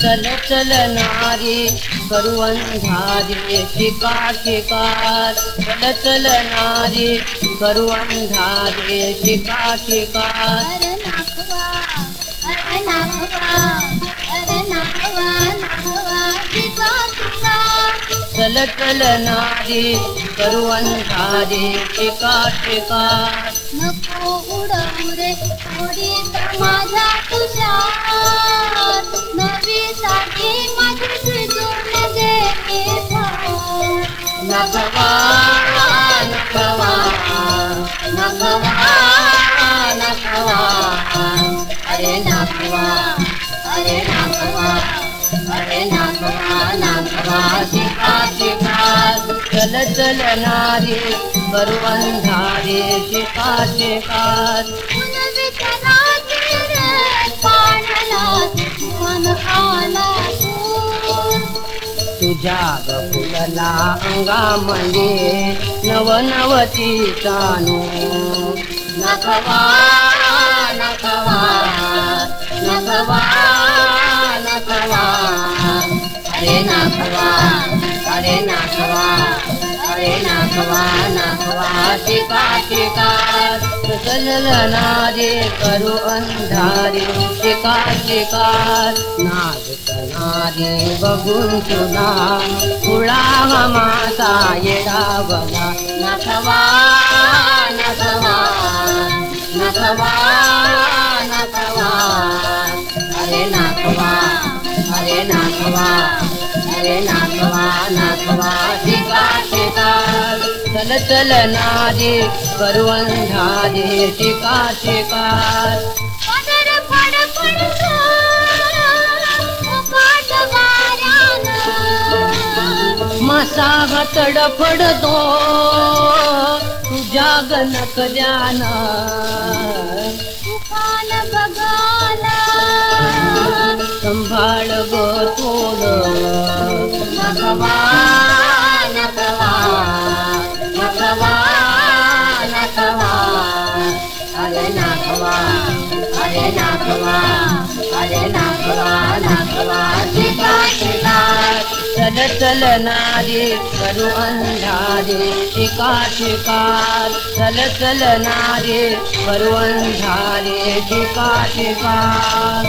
चल चल नारी करू अंधारी शिका शिकार चल चल नारी करू अंधारी शिका शिकार चल चल नारी करू अंधारी शिका शिकार नको उडवू रे उडी माझा तुषार नवी साठी माझी सृजून दे नखवा नखवा नखवा नखवा अरे नाखवा अरे नाखवा अरे नाखवा चल बरवंधारे नारी करू अंधारी शिका शिकार तुझ्या ग फुलला अंगामध्ये नवनवती चानू नखवा नखवा नखवा नखवा. अरे नखवा अरे नाथवा अरे नाथवा नाथवा शिका शिकार चल नारे करू अंधारे शिका शिकार नागत नारे बघून तुला कुळा मासा येडावला नखवा नखवा नखवा नखवा अरे नाखवा अरे नाखवा अरे नाखवा नाखवा शिका चल चल नादे करू शिका शिकार मासा फडतो तुझ्या गणक ध्यान संभाळ गो चल चल नारे करू अंधारे शिका शिकार चल चल नारे करू अंधारे शिका शिकार